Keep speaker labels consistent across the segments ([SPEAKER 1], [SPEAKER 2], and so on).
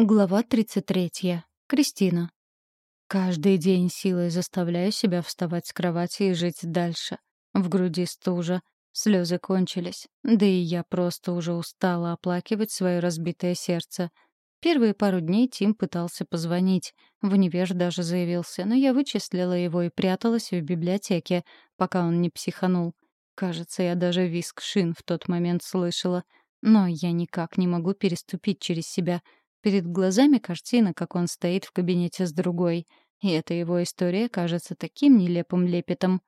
[SPEAKER 1] Глава 33. Кристина. Каждый день силой заставляю себя вставать с кровати и жить дальше. В груди стужа, слезы кончились, да и я просто уже устала оплакивать свое разбитое сердце. Первые пару дней Тим пытался позвонить, в универ даже заявился, но я вычислила его и пряталась в библиотеке, пока он не психанул. Кажется, я даже виск шин в тот момент слышала. Но я никак не могу переступить через себя — Перед глазами картина, как он стоит в кабинете с другой. И эта его история кажется таким нелепым лепетом.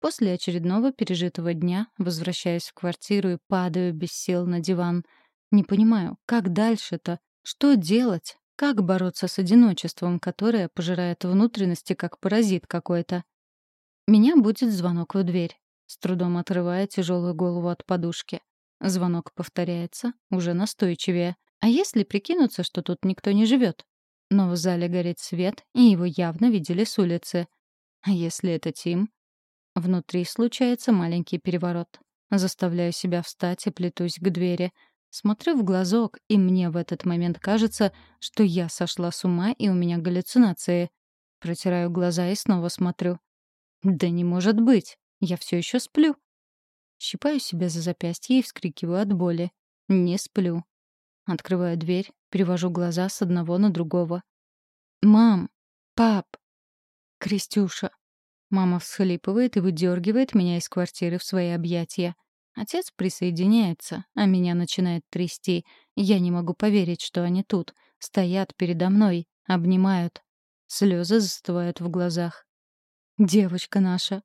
[SPEAKER 1] После очередного пережитого дня возвращаюсь в квартиру и падаю без сил на диван. Не понимаю, как дальше-то? Что делать? Как бороться с одиночеством, которое пожирает внутренности, как паразит какой-то? Меня будет звонок в дверь, с трудом отрывая тяжелую голову от подушки. Звонок повторяется, уже настойчивее. А если прикинуться, что тут никто не живет? Но в зале горит свет, и его явно видели с улицы. А если это Тим? Внутри случается маленький переворот. Заставляю себя встать и плетусь к двери. Смотрю в глазок, и мне в этот момент кажется, что я сошла с ума, и у меня галлюцинации. Протираю глаза и снова смотрю. Да не может быть. Я все еще сплю. Щипаю себя за запястье и вскрикиваю от боли. Не сплю. Открываю дверь, перевожу глаза с одного на другого. «Мам! Пап! Крестюша!» Мама всхлипывает и выдергивает меня из квартиры в свои объятия. Отец присоединяется, а меня начинает трясти. Я не могу поверить, что они тут. Стоят передо мной, обнимают. Слезы застывают в глазах. «Девочка наша!»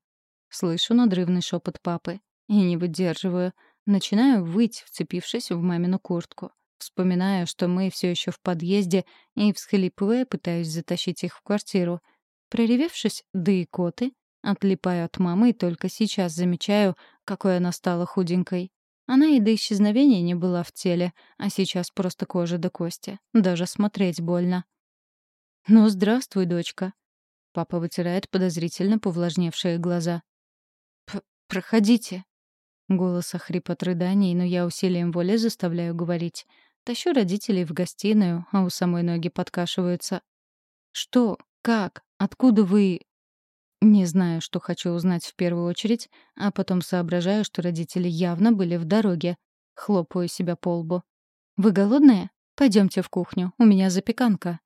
[SPEAKER 1] Слышу надрывный шепот папы. И не выдерживаю. Начинаю выть, вцепившись в мамину куртку. Вспоминаю, что мы все еще в подъезде, и, всхлипывая, пытаюсь затащить их в квартиру. Проревевшись, да и коты, отлипаю от мамы и только сейчас замечаю, какой она стала худенькой. Она и до исчезновения не была в теле, а сейчас просто кожа до кости. Даже смотреть больно. «Ну, здравствуй, дочка». Папа вытирает подозрительно повлажневшие глаза. «Проходите». Голос охрип от рыданий, но я усилием воли заставляю говорить — Тащу родителей в гостиную, а у самой ноги подкашиваются. «Что? Как? Откуда вы...» Не знаю, что хочу узнать в первую очередь, а потом соображаю, что родители явно были в дороге. Хлопаю себя по лбу. «Вы голодные? Пойдемте в кухню, у меня запеканка»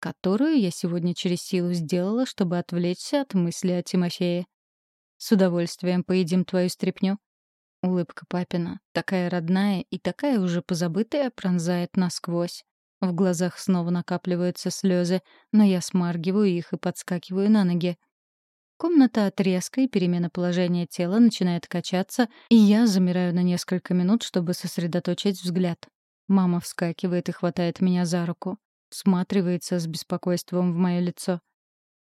[SPEAKER 1] которую я сегодня через силу сделала, чтобы отвлечься от мысли о Тимофее. «С удовольствием поедим твою стряпню», Улыбка папина, такая родная и такая уже позабытая, пронзает насквозь. В глазах снова накапливаются слезы, но я смаргиваю их и подскакиваю на ноги. Комната от резкой перемены положения тела начинает качаться, и я замираю на несколько минут, чтобы сосредоточить взгляд. Мама вскакивает и хватает меня за руку. Всматривается с беспокойством в мое лицо.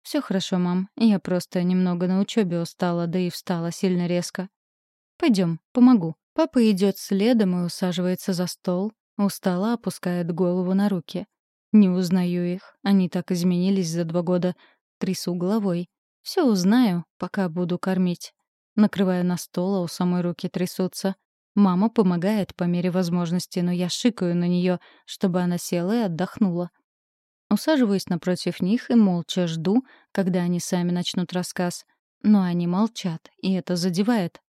[SPEAKER 1] «Все хорошо, мам. Я просто немного на учебе устала, да и встала сильно резко. Пойдем, помогу». Папа идет следом и усаживается за стол, устало опускает голову на руки. Не узнаю их, они так изменились за два года. Трясу головой. Все узнаю, пока буду кормить. Накрываю на стол, а у самой руки трясутся. Мама помогает по мере возможности, но я шикаю на нее, чтобы она села и отдохнула. Усаживаюсь напротив них и молча жду, когда они сами начнут рассказ. Но они молчат, и это задевает.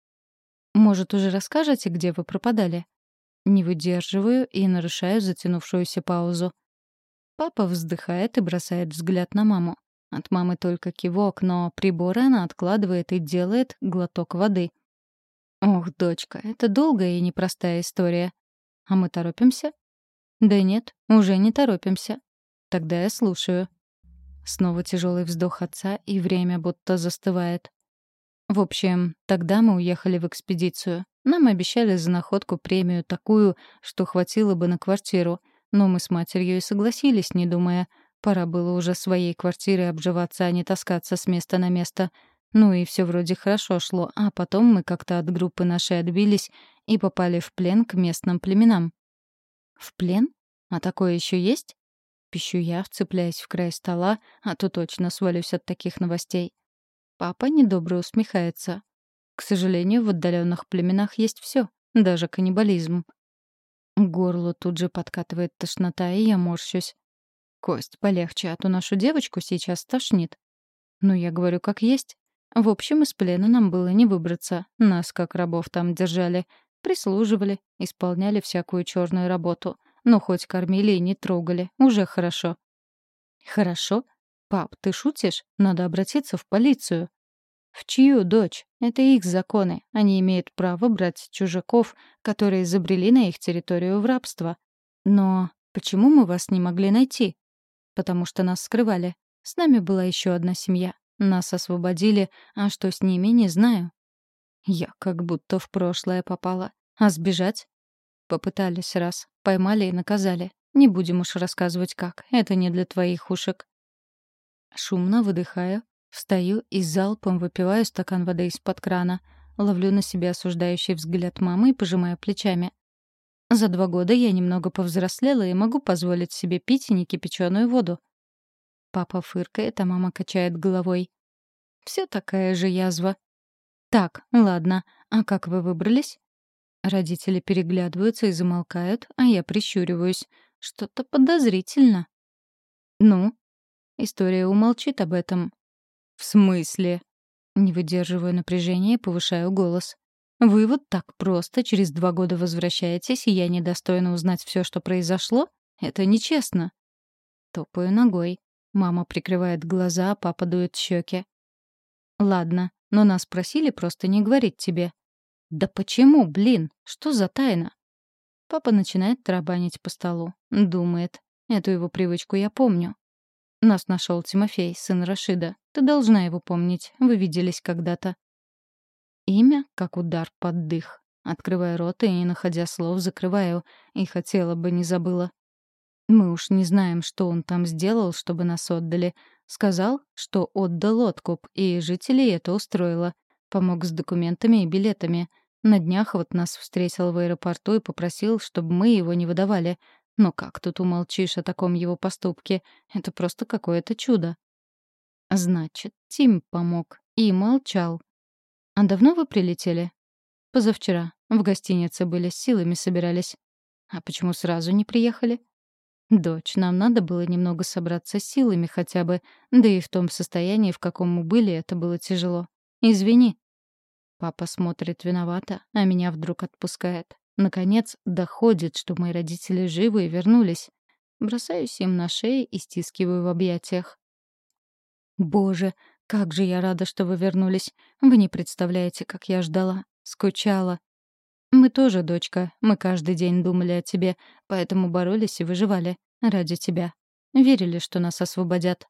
[SPEAKER 1] Может, уже расскажете, где вы пропадали? Не выдерживаю и нарушаю затянувшуюся паузу. Папа вздыхает и бросает взгляд на маму. От мамы только кивок, но приборы она откладывает и делает глоток воды. Ох, дочка, это долгая и непростая история. А мы торопимся? Да нет, уже не торопимся. Тогда я слушаю. Снова тяжелый вздох отца, и время будто застывает. В общем, тогда мы уехали в экспедицию. Нам обещали за находку премию такую, что хватило бы на квартиру. Но мы с матерью и согласились, не думая. Пора было уже своей квартирой обживаться, а не таскаться с места на место. Ну и все вроде хорошо шло, а потом мы как-то от группы нашей отбились и попали в плен к местным племенам. В плен? А такое еще есть? Пищу я, вцепляясь в край стола, а то точно свалюсь от таких новостей. Папа недобро усмехается. К сожалению, в отдаленных племенах есть все, даже каннибализм. Горло тут же подкатывает тошнота, и я морщусь. Кость, полегче, а то нашу девочку сейчас тошнит. Ну, я говорю, как есть. В общем, из плена нам было не выбраться. Нас, как рабов, там держали. Прислуживали, исполняли всякую черную работу. Но хоть кормили и не трогали. Уже хорошо. Хорошо? Пап, ты шутишь? Надо обратиться в полицию. В чью дочь? Это их законы. Они имеют право брать чужаков, которые изобрели на их территорию в рабство. Но почему мы вас не могли найти? Потому что нас скрывали. С нами была еще одна семья. Нас освободили, а что с ними, не знаю. Я как будто в прошлое попала. А сбежать? Попытались раз. Поймали и наказали. Не будем уж рассказывать как. Это не для твоих ушек. Шумно выдыхаю, встаю и залпом выпиваю стакан воды из-под крана. Ловлю на себе осуждающий взгляд мамы и пожимаю плечами. За два года я немного повзрослела и могу позволить себе пить некипяченую воду. Папа фыркает, а мама качает головой. Все такая же язва. Так, ладно, а как вы выбрались? Родители переглядываются и замолкают, а я прищуриваюсь. Что-то подозрительно. Ну? История умолчит об этом. В смысле? Не выдерживаю напряжения и повышаю голос. Вы вот так просто через два года возвращаетесь, и я недостойна узнать все, что произошло? Это нечестно. Топаю ногой. Мама прикрывает глаза, а папа дует щеки. Ладно, но нас просили просто не говорить тебе. Да почему, блин? Что за тайна? Папа начинает тарабанить по столу. Думает. Эту его привычку я помню. Нас нашел Тимофей, сын Рашида. Ты должна его помнить. Вы виделись когда-то. Имя как удар под дых. Открываю рот и, не находя слов, закрываю. И хотела бы, не забыла. Мы уж не знаем, что он там сделал, чтобы нас отдали. Сказал, что отдал откуп, и жителей это устроило. Помог с документами и билетами. На днях вот нас встретил в аэропорту и попросил, чтобы мы его не выдавали. Но как тут умолчишь о таком его поступке? Это просто какое-то чудо. Значит, Тим помог. И молчал. А давно вы прилетели? Позавчера. В гостинице были, с силами собирались. А почему сразу не приехали? «Дочь, нам надо было немного собраться с силами хотя бы, да и в том состоянии, в каком мы были, это было тяжело. Извини». Папа смотрит виновато, а меня вдруг отпускает. Наконец, доходит, что мои родители живы и вернулись. Бросаюсь им на шею и стискиваю в объятиях. «Боже, как же я рада, что вы вернулись. Вы не представляете, как я ждала. Скучала. «Мы тоже, дочка. Мы каждый день думали о тебе, поэтому боролись и выживали. Ради тебя. Верили, что нас освободят.